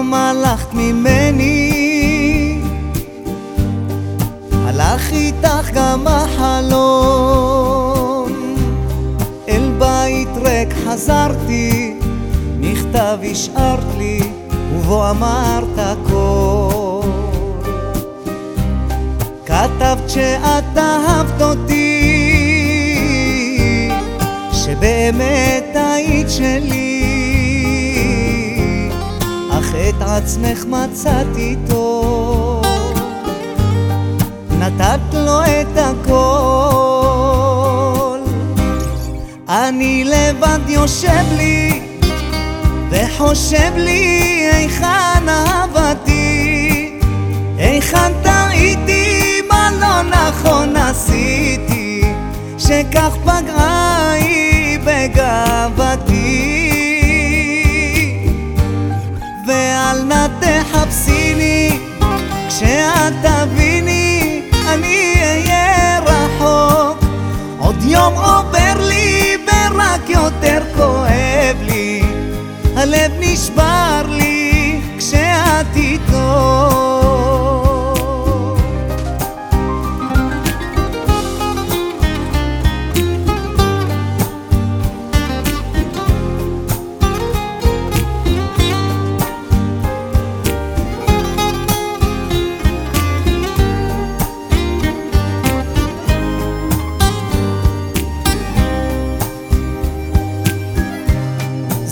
פתאום הלכת ממני. הלך איתך גם החלום אל בית ריק חזרתי מכתב השארת לי ובו אמרת הכל. כתבת שאת אהבת אותי שבאמת היית שלי את עצמך מצאת איתו נתת לו את הכל. אני לבד יושב לי וחושב לי היכן אהבתי. היכן טעיתי מה לא נכון עשיתי שכך פגעה היא בגאוותי הלב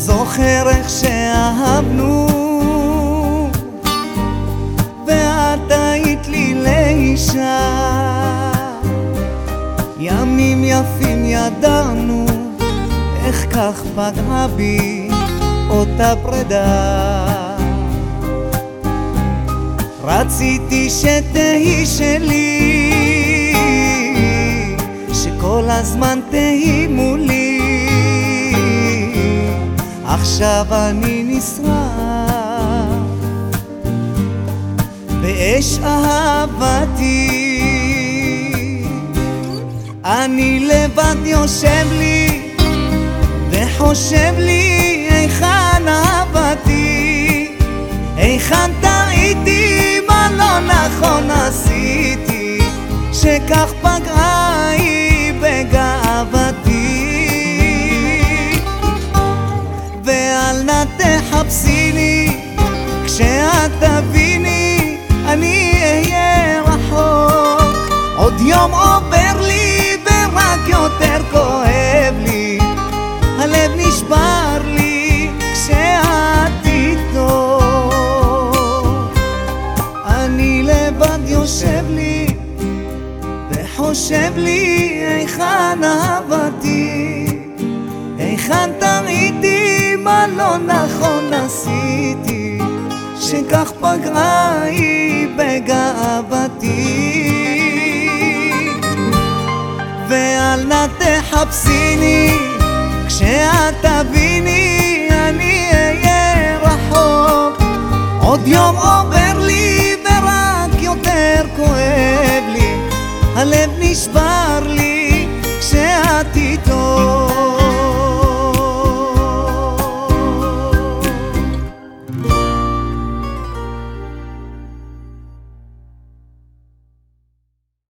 זוכר איך שאהבנו. ואת היית לי לאישה. ימים יפים ידענו איך כך פגעה בי אותה פרידה. רציתי שתהי שלי שכל הזמן תהי מולי עכשיו אני נשרף. באש אהבתי. אני לבד יושב לי וחושב לי היכן אהבתי. היכן טעיתי מה לא נכון עשיתי. שכך פגעה ואל נא תחפשיני כשאת תביני אני אהיה רחוק. עוד יום עובר לי ורק יותר כואב לי. הלב נשבר לי כשאת איתו. אני לבד יושב לי וחושב לי היכן אהבתי? היכן מה לא נכון עשיתי, שכך פגרה היא בגאוותי. ואל נא תחפשיני, כשאת תביני אני אהיה רחוק. עוד יום עובר לי ורק יותר כואב לי, הלב נשבר